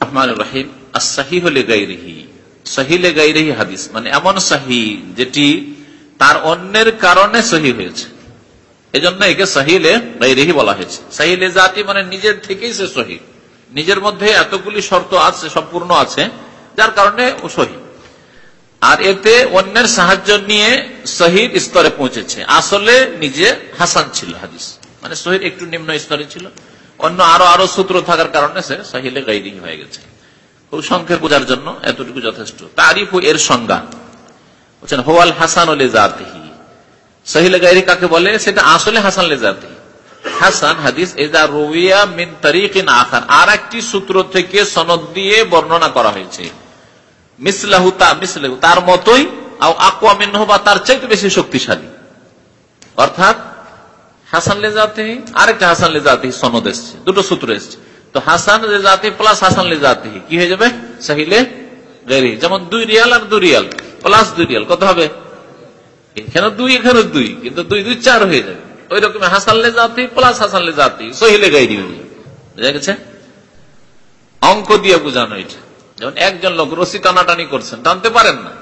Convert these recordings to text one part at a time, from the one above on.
রহমান রহিম সাহি হলে গাইরিহি সহিলে গাইরিহি হাদিস মানে এমন সাহি যেটি তার অন্যের কারণে সহি হয়েছে। এজন্য একে সাহিলে গাইরিহি বলা হয়েছে। সাহিলে জাতি মানে নিজের থেকেই সে সহি। নিজের মধ্যে এতগুলি শর্ত আছে, সম্পূর্ণ আছে, যার কারণে ও সহি। আর এতে অন্যের সাহায্য নিয়ে শহীদ স্তরে পৌঁছেছে। আসলে নিজে হাসান ছিল হাদিস। মানে শহীদ একটু নিম্ন স্তরে ছিল। অন্য আরও আরও সূত্র থাকার কারণে সে সাহিলে গাইরি হয়ে গেছে। খুব সংক্ষেপ বোঝার জন্য এতটুকু যথেষ্ট। তারিফ এর সংজ্ঞা। বলছেন, হোয়াল হাসান জাতিহি। সহিলে গাইরি কাকে বলে? সেটা আসলে হাসান লে জাতিহি হাসান হাদিস, এজা রুইয়া মিন তারিকিন আখার। আর একটি সূত্র থেকে সনদ দিয়ে বর্ণনা করা হয়েছে। মিসলাহু তা, মিসলাহু, তার মতোই আকোয়া মিনহ, বা তার চাইতে বেশি শক্তিশালী। অর্থাৎ হাসান লে জাতি আরেকটা হাসান লে জাতি সনদ এসছে, দুটো সূত্র এসছে। তো হাসান লে জাতি প্লাস হাসান লে জাতি কি হয়ে যাবে? সাহিলে গেরি যেমন দুই রিয়াল আর দুই রিয়াল, প্লাস দুই রিয়াল, কত হবে? এখানে দুই এখানে দুই, কিন্তু দুই দুই, চার হয়ে যাবে। ওই রকম হাসানলে জাতি প্লাস হাসান লে জাতি, সহিলে গাইরি হয়ে যাবে বুঝা গেছে? অঙ্ক দিয়ে বোঝানো এটা। যেমন একজন লোক রশি টানাটানি করছেন, টানতে পারেন না।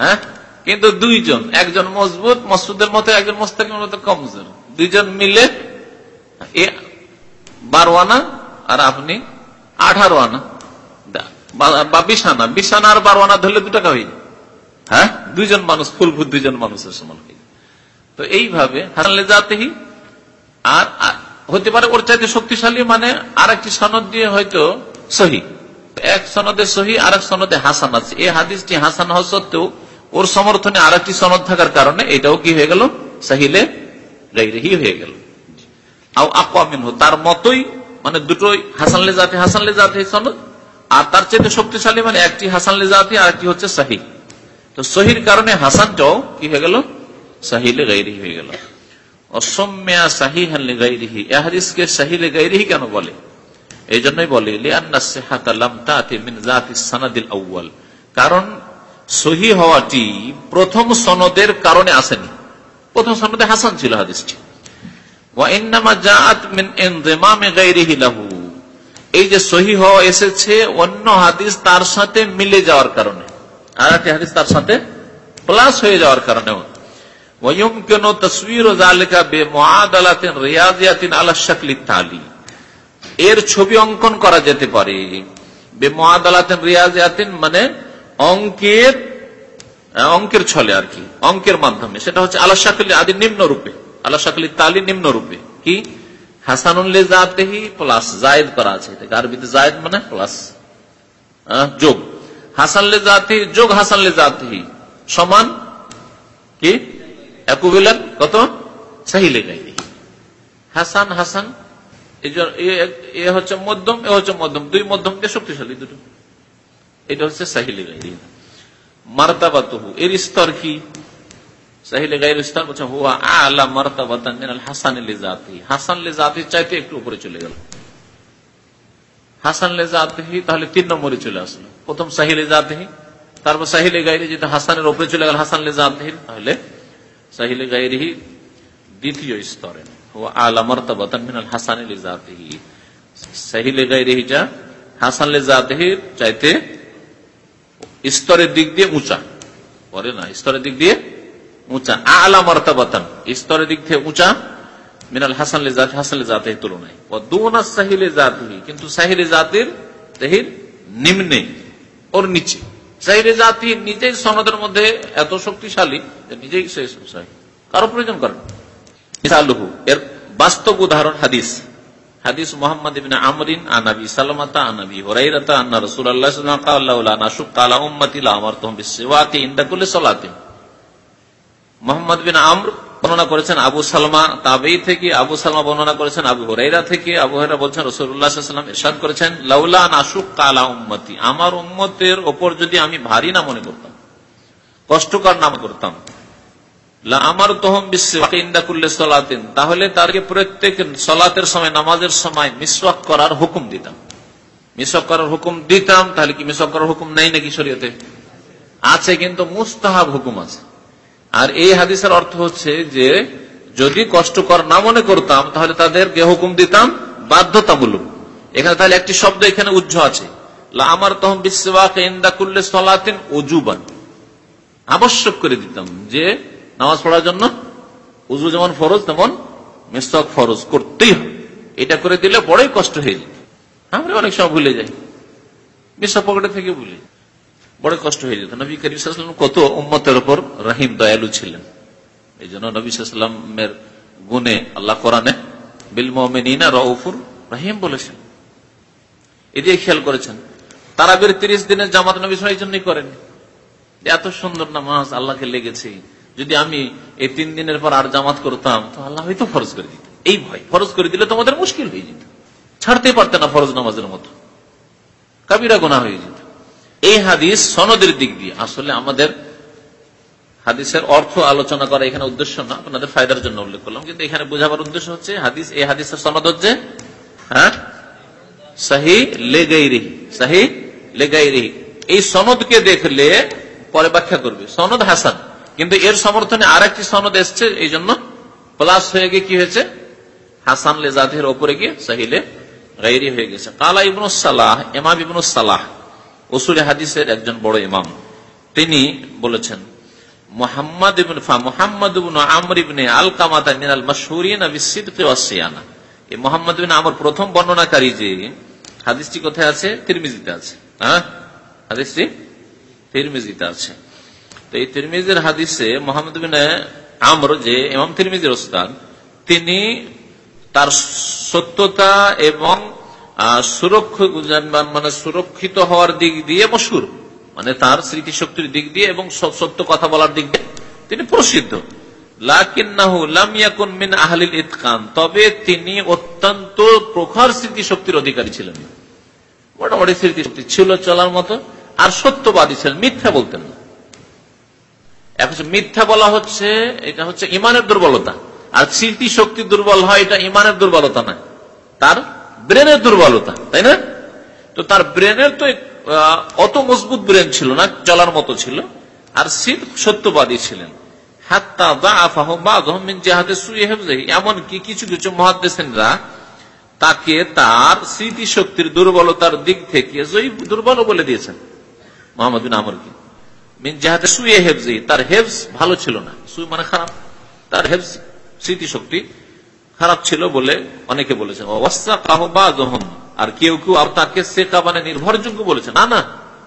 হ্যাঁ? কিন্তু দুইজন, একজন মজবুত মসুদের মতো, একজন মোস্তাকিমের মতো কমজোর দুইজন মিলে বারো আনা আর আপনি আঠারো আনা। বা বিশ আনা। বিশ আনা আর বারো আনা ধরলে দু টাকা হয়ে হ্যাঁ? দুইজন মানুষ ফুলফুল দুইজন মানুষের সমান হয়ে তো এইভাবে হারালে যাতেই আর হতে পারে ওর চাইতে শক্তিশালী মানে আর একটি সনদ দিয়ে হয়তো সহি। এক সনদে সহি আর এক সনদে হাসান আছে। এই হাদিসটি হাসান হওয়া সত্ত্বেও ওর সমর্থনে আর একটি সনদ থাকার কারণে এটাও কি হয়ে গেল? সাহিলে গাইরেহি হয়ে গেল। তার মতোই মানে দুটোই হাসানলে জাতি হাসানলে জাতি সনদ, আর তার চেয়ে শক্তিশালী মানে একটি হাসানলে জাতি আর একটি হচ্ছে সাহি। তো সহির কারণে হাসানটাও কি হয়ে গেল? সাহিলে গাইরিহি হয়ে গেল। অসম্যা সাহি হানলে গাইরিহি এহাদিসকে সাহিলে গাইরিহি কেন বলে? এই জন্যই বলে কারণ সহি হওয়াটি প্রথম সনদের কারণে আসেনি। প্রথম সনদে হাসান ছিল হাদিসটি। এই যে সহি হওয়া এসেছে, অন্য হাদিস তার সাথে মিলে যাওয়ার কারণে। আর একটি হাদিস তার সাথে প্লাস হয়ে যাওয়ার কারণে কেন তসবির রিয়াজিয়াতিন আলা শাকলি তালি। এর ছবি অঙ্কন করা যেতে পারে। রিয়াজিয়াতিন মানে অঙ্কের অঙ্কের ছলে আর কি, অঙ্কের মাধ্যমে। সেটা হচ্ছে আল্লাহ শাকলি, আদি নিম্ন রূপে। আল্লাহ শাকলি তালি নিম্ন রূপে। কি? হাসানুল্লে জাতেহি প্লাস জায়দ করা আছে। আরবিতে জায়দ মানে প্লাস যোগ। হাসানলে জাতি, যোগ জাতেহি সমান? কি? একুবিলান কত? সাহিলে গাইনি হাসান হাসান হচ্ছে মধ্যম, এ হচ্ছে মধ্যম। দুই মধ্যমকে শক্তিশালী দুটো। এটা হচ্ছে সাহিলে গাইরি মার্তাবাতহু। এর স্তর কি? হুয়া আলা হাসান জাতি। হাসান চাইতে একটু উপরে চলে গেল। হাসান লে জাতিহি তাহলে তিন নম্বরে চলে আসলো। প্রথম সাহিলে জাতিহি তারপর সাহিলে গাইরি যেটা হাসানের উপরে চলে গেল হাসান লে জাতিহি তাহলে সাহিলে গাইরিহি দ্বিতীয় স্তরে। আলা মার্তাবাতান মিনাল হাসান লে জাতিহি সাহিলে গাইরিহি যা হাসান লে জাতিহির চাইতে স্তরের দিক দিয়ে উঁচা। পরে না, স্তরের দিক দিয়ে উঁচা। আলা মর্তাবাতান, স্তরের দিক থেকে উঁচা। মিনাল হাসান হাসান জাতের তুলনায়। দুনা সাহিলে জাতি কিন্তু সাহিলে জাতির তেহির নিম্নে, ওর নিচে। সাহিলে জাতি নিজেই সনদের মধ্যে এত শক্তিশালী যে নিজেই কারও প্রয়োজন করেন এর বাস্তব উদাহরণ হাদিস। হাদিস মোহাম্মদ ইবিন আমরিন আনাবি সালামাতা আনাবি হরাইরাতা, আন্না রাসূলুল্লাহ সাল্লাল্লাহু আলাইহি ওয়াসাল্লাম নাশুক আলা উম্মতি লা আমারতুহুম বিসওয়াকি ইনদা কুল্লি সালাতিন। মোহাম্মদ বিন আমর বর্ণনা করেছেন আবু সালমা তাবেই থেকে, আবু সালমা বর্ণনা করেছেন আবু হরাইরা থেকে, আবু হরাইরা বলছেন ওয়াসাল্লাম ইরশাদ করেছেন, লাউলা নাশুক আলা উম্মতি। আমার উম্মতের উপর যদি আমি ভারী না মনে করতাম, কষ্টকর নাম করতাম আমার তহম বিশ্বে সলাতেন, তাহলে তারকে প্রত্যেক সলাতের সময়, নামাজের সময় মিসওয়াক করার হুকুম দিতাম। মিসওয়াক করার হুকুম দিতাম, তাহলে কি মিসওয়াক করার হুকুম নেই নাকি শরীয়তে? আছে কিন্তু মুস্তাহাব হুকুম আছে। আর এই হাদিসের অর্থ হচ্ছে যে, যদি কষ্টকর না মনে করতাম, তাহলে তাদেরকে হুকুম দিতাম? বাধ্যতামূলক। এখানে তাহলে একটি শব্দ এখানে উজ্জ আছে। আমার বিশ্ববাক ইন্দা করলে সলাতেন অজুবান আবশ্যক করে দিতাম যে, নামাজ পড়ার জন্য উজু যেমন ফরজ, তেমন মিস্তক ফরজ করতেই হবে। এটা করে দিলে বড়ই কষ্ট হয়ে যেত। আমরা অনেক সময় ভুলে যাই। মিশ্র পকেটে থেকে ভুলে বড় কষ্ট হয়ে যেত। নবী করিম কত উম্মতের ওপর রাহিম, দয়ালু ছিলেন। এই জন্য নবী সাল্লামের আল্লাহ কোরআনে বিল মোমিনা রউফুর রাহিম বলেছেন। এদিকে খেয়াল করেছেন। তারাবির তিরিশ দিনের জামাত নবী এই জন্যই করেন এত সুন্দর নামাজ আল্লাহকে লেগেছে, যদি আমি এই তিন দিনের পর আর জামাত করতাম, তো আল্লাহ হয়তো ফরজ করে দিত। এই ভয়, ফরজ করে দিলে তোমাদের মুশকিল হয়ে যেত। ছাড়তে পারতে না ফরজ নামাজের মতো। কাবিরা গোনা হয়ে যেত। এই হাদিস সনদের দিক দিয়ে। আসলে আমাদের হাদিসের অর্থ আলোচনা করা এখানে উদ্দেশ্য না, আপনাদের ফায়দার জন্য উল্লেখ করলাম। কিন্তু এখানে বোঝাবার উদ্দেশ্য হচ্ছে, হাদিস, এই হাদিসের সনদ হচ্ছে হ্যাঁ? সাহি লেগাই রেহি সাহি লেগাই রেহি এই সনদকে দেখলে পরে ব্যাখ্যা করবে। সনদ হাসান। কিন্তু এর সমর্থনে আর একটি সনদ এসছে, এই জন্য প্লাস হয়ে গিয়ে কি হয়েছে? হাসান লেজাদের ওপরে গিয়ে সাহিলে গাইরি হয়ে গেছে। কালা ইবনুস সালাহ এমাম ইবনুস সালাহ। ওসুল হাদিসের একজন বড় ইমাম। তিনি বলেছেন, মোহাম্মদ ইবিন ফা, মোহাম্মদ ইবিন আমর ইবনে আল কামাতা মিনাল মাশহুরিন বিসিদকি ওয়াসিয়ানা এই মোহাম্মদ বিন আমর প্রথম বর্ণনাকারী যে হাদিসটি কোথায় আছে? তিরমিজিতে আছে। হ্যাঁ? হাদিসটি তিরমিজিতে আছে। তো এই তিরমিজের হাদিসে মোহাম্মদ বিন আমর যে ইমাম তিরমিজির ওস্তাদ, তিনি তার সত্যতা এবং মানে সুরক্ষিত হওয়ার দিক দিয়ে মশুর মানে তার স্মৃতিশক্তির দিক দিয়ে এবং সত্য কথা বলার দিক দিয়ে তিনি প্রসিদ্ধ। তবে তিনি অত্যন্ত প্রখর স্মৃতিশক্তির অধিকারী ছিলেন মোটামুটি স্মৃতিশক্তি ছিল চলার মতো, আর সত্যবাদী ছিলেন, মিথ্যা বলতেন না। এখন মিথ্যা বলা হচ্ছে, এটা হচ্ছে ইমানের দুর্বলতা। আর স্মৃতিশক্তি দুর্বল হয়, এটা ইমানের দুর্বলতা নয়। তার ব্রেনের দুর্বলতা, তাই না? তো তার ব্রেনের তো অত মজবুত ব্রেন ছিল না, চলার মতো ছিল। আর শীত সত্যবাদী ছিলেন। এমনকি কিছু কিছু মহাদেশরা তাকে তার স্মৃতি শক্তির দুর্বলতার দিক থেকে দুর্বল বলে দিয়েছেন। মোহাম্মদ আমরকে মিন জাহাতে সুয়ে হেফজি তার হেফজ ভালো ছিল না। সুই মানে খারাপ। তার হেফজ স্মৃতিশক্তি খারাপ ছিল বলে অনেকে বলেছেন। আর কেউ কেউ আর তাকে সেকা মানে নির্ভরযোগ্য বলেছে না না,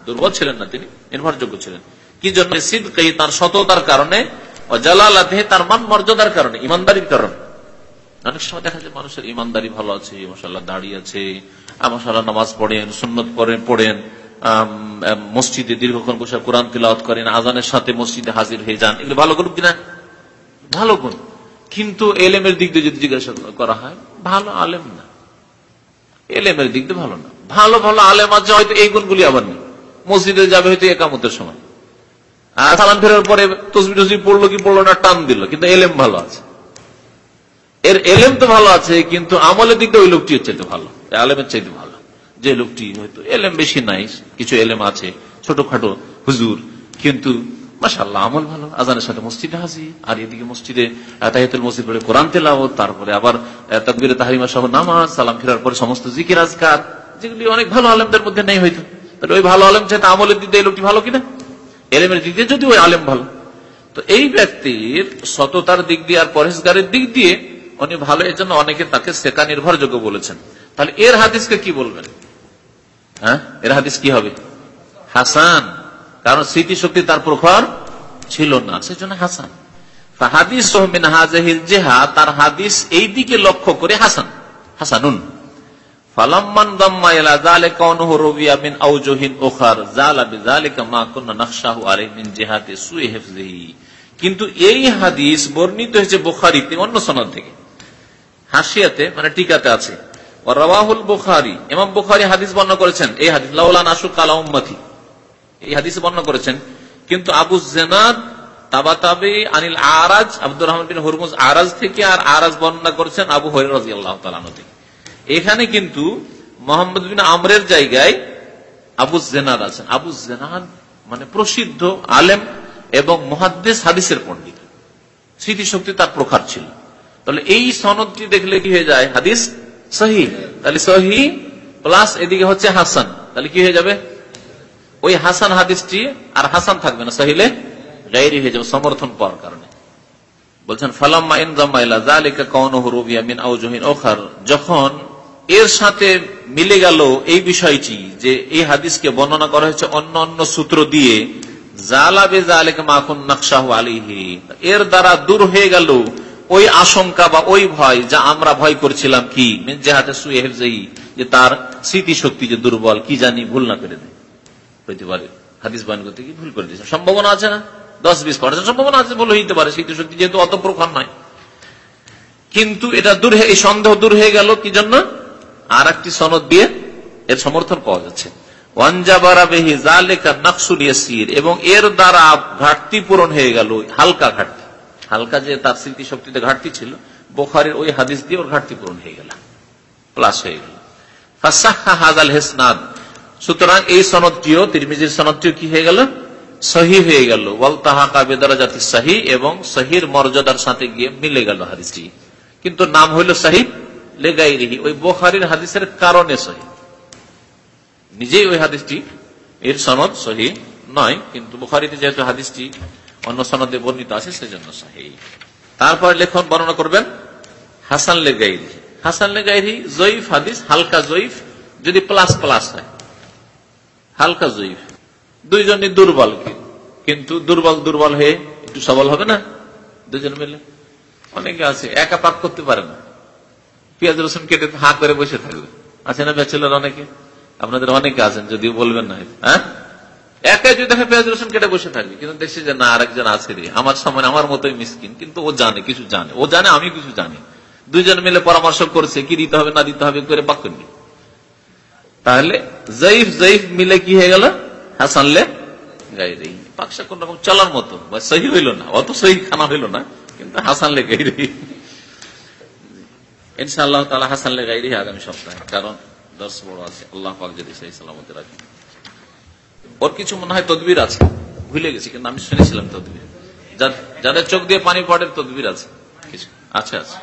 দুর্বল ছিলেন না তিনি, নির্ভরযোগ্য ছিলেন। কি জন্য? সিদ্ধি তার সততার কারণে জালালাতে তার মান মর্যাদার কারণে, ইমানদারির কারণে। অনেক সময় দেখা যায় মানুষের ইমানদারি ভালো আছে মশাল্লাহ দাঁড়িয়ে আছে মশাল্লাহ নামাজ পড়েন, সুন্নত পড়েন পড়েন মসজিদে দীর্ঘক্ষণ বসে কোরআন তিলাওয়াত করেন আজানের সাথে মসজিদে হাজির হয়ে যান। এগুলো ভালো গুণ কিনা ভালো গুণ কিন্তু এলেমের দিক দিয়ে যদি জিজ্ঞাসা করা হয়, ভালো আলেম না। এলেমের দিক দিয়ে ভালো না। ভালো ভালো আলেম আছে, হয়তো এই গুণগুলি আবার নেই। মসজিদে যাবে হয়তো একামতের সময়। আর সালাম ফেরার পরে তসবি টসবি পড়ল কি পড়ল না, টান দিল, কিন্তু এলেম ভালো আছে। এর এলেম তো ভালো আছে, কিন্তু আমলের দিক দিয়ে ওই লোকটি চাইতে ভালো। আলেমের চাইতে ভালো। যে লোকটি হয়তো এলেম বেশি নাই, কিছু এলেম আছে, ছোটখাটো হুজুর, কিন্তু আমল ভালো। আজানের সাথে মসজিদে আর এদিকে মসজিদে মসজিদ কোরআন তেলাও তারপরে আবার তকবিরে সহ নামাজ, সালাম ফেরার পরে সমস্ত জিকির, আজকার, যেগুলি অনেক ভালো আলেমদের মধ্যে নেই হয়তো। তাহলে ওই ভালো আলেম আমলের লোকটি ভালো কিনা? এলেমের দিক দিয়ে যদি ওই আলেম ভালো। তো এই ব্যক্তির সততার দিক দিয়ে আর পরেশগারের দিক দিয়ে উনি ভালো এর জন্য অনেকে তাকে সেকা নির্ভরযোগ্য বলেছেন। তাহলে এর হাদিসকে কি বলবেন? হ্যাঁ? এর হাদিস কি হবে? হাসান। কারণ স্মৃতিশক্তি তার প্রখর ছিল না। সেজন্য হাসান। হাদিস সোহমিন জেহা, তার হাদিস এই দিকে লক্ষ্য করে হাসান। হাসানুন। কিন্তু এই হাদিস বর্ণিত হয়েছে বোখারিতে, অন্য সনদ থেকে। হাসিয়াতে মানে টিকাতে আছে। এমাম বুখারি। হাদিস বর্ণনা করেছেন, এই হাদিস, লাউলা নাসু কালা উম্মতি। এই হাদিসে বর্ণনা করেছেন, কিন্তু আবু জেনাদ তাবা তাবি আনিল আরাজ, আব্দুর রহমান হরমুজ আরাজ থেকে আর আরাজ বর্ণনা করছেন আবু রাজি আল্লাহ তালানতি এখানে কিন্তু মোহাম্মদ বিন আমরের জায়গায় আবু জেনাদ আছেন। আবু জেনাদ মানে প্রসিদ্ধ আলেম এবং মহাদ্দেশ হাদিসের পণ্ডিত। স্মৃতিশক্তি তার প্রখার ছিল। তাহলে এই সনদটি দেখলে কি হয়ে যায়? হাদিস সহি তাহলে সহি প্লাস এদিকে হচ্ছে হাসান। তাহলে কি হয়ে যাবে? ওই হাসান হাদিসটি আর হাসান থাকবে না, সহিলে গাইরি হয়ে যাবে সমর্থন পাওয়ার কারণে। বলছেন, ফালাম্মা যখন এর সাথে মিলে গেল এই বিষয়টি যে এই হাদিসকে বর্ণনা করা হয়েছে অন্য অন্য সূত্র দিয়ে এর দ্বারা দূর হয়ে গেল ওই আশঙ্কা বা ওই ভয় যা আমরা ভয় করছিলাম কি? যে তার স্মৃতিশক্তি যে দুর্বল, কি জানি ভুল না করে দেয়। হইতে পারে হাদিস বান করতে কি ভুল করে দিয়েছে। সম্ভাবনা আছে না? দশ বিশ পার্সেন্ট সম্ভাবনা আছে বলে হইতে পারে স্মৃতিশক্তি যেহেতু অত প্রখর নয় কিন্তু এটা দূর হয়ে- এই সন্দেহ দূর হয়ে গেল, কি জন্য? আর একটি সনদ দিয়ে এর সমর্থন পাওয়া যাচ্ছে। এবং এর দ্বারা ঘাটতি পূরণ হয়ে গেল, হালকা ঘাটতি। হালকা যে তার স্মৃতিশক্তিতে ঘাটতি ছিল, বোখারের ওই হাদিস দিয়ে ওর ঘাটতি পূরণ হয়ে গেল প্লাস হয়ে গেল। হাজাল হেসনাদ সুতরাং এই সনদটিও, তিরমিজির সনদটিও কি হয়ে গেল? সহি হয়ে গেল। ওয়াল তাহাকা বেদারাজাতি সাহি এবং সহির মর্যাদার সাথে গিয়ে মিলে গেল হাদিসটি। কিন্তু নাম হইল সাহি লেগাই রিহি ওই বোখারির হাদিসের কারণে সহি নিজেই ওই হাদিসটি, এর সনদ সহি নয়, কিন্তু বুখারিতে যেহেতু হাদিসটি অন্য সনদে বর্ণিত আছে, সেজন্য সহি তারপর লেখন বর্ণনা করবেন, হাসান লেগাইরি হাসান লেগাইরি জয়ীফ হাদিস, হালকা জয়ীফ, যদি প্লাস প্লাস হয়। হালকা জয়ীফ। দুইজনই দুর্বল কিন্তু দুর্বল দুর্বল হয়ে একটু সবল হবে না? দুজন মিলে? অনেকে আছে, একা পাক করতে পারে না। পেঁয়াজ রসুন কেটে হা করে বসে থাকবে। আছে না ব্যাচেলার অনেকে? আপনাদের অনেকে আছেন, যদিও বলবেন না হ্যাঁ? একাই যদি দেখে পেঁয়াজ রসুন কেটে বসে থাকবে, কিন্তু দেখছি যে না, আরেকজন আছে রে। আমার সামনে, আমার মতোই মিসকিন, কিন্তু ও জানে, কিছু জানে। ও জানে, আমি কিছু জানি। দুইজন মিলে পরামর্শ করছে, কি দিতে হবে, না দিতে হবে, করে পাক করবি। তাহলে জয়ীফ জয়ীফ মিলে কি হয়ে গেল? হাসানলে গাইরি পাকশা কোন রকম চলার মতো, বা সহি হইল না, অত সহি খানা হইল না, কিন্তু হাসানলে গাইরি ইনশাআল্লাহ তালা হাসান লেগাই রেখে আগামী সপ্তাহে, কারণ দর্শ বড় আছে, আল্লাহ যদি সেই সালামতে রাখে। ওর কিছু মনে হয় তদবির আছে, ভুলে গেছি, কিন্তু আমি শুনেছিলাম তদবির। যাদের চোখ দিয়ে পানি পড়ে, তদবির আছে। কিছু আচ্ছা আচ্ছা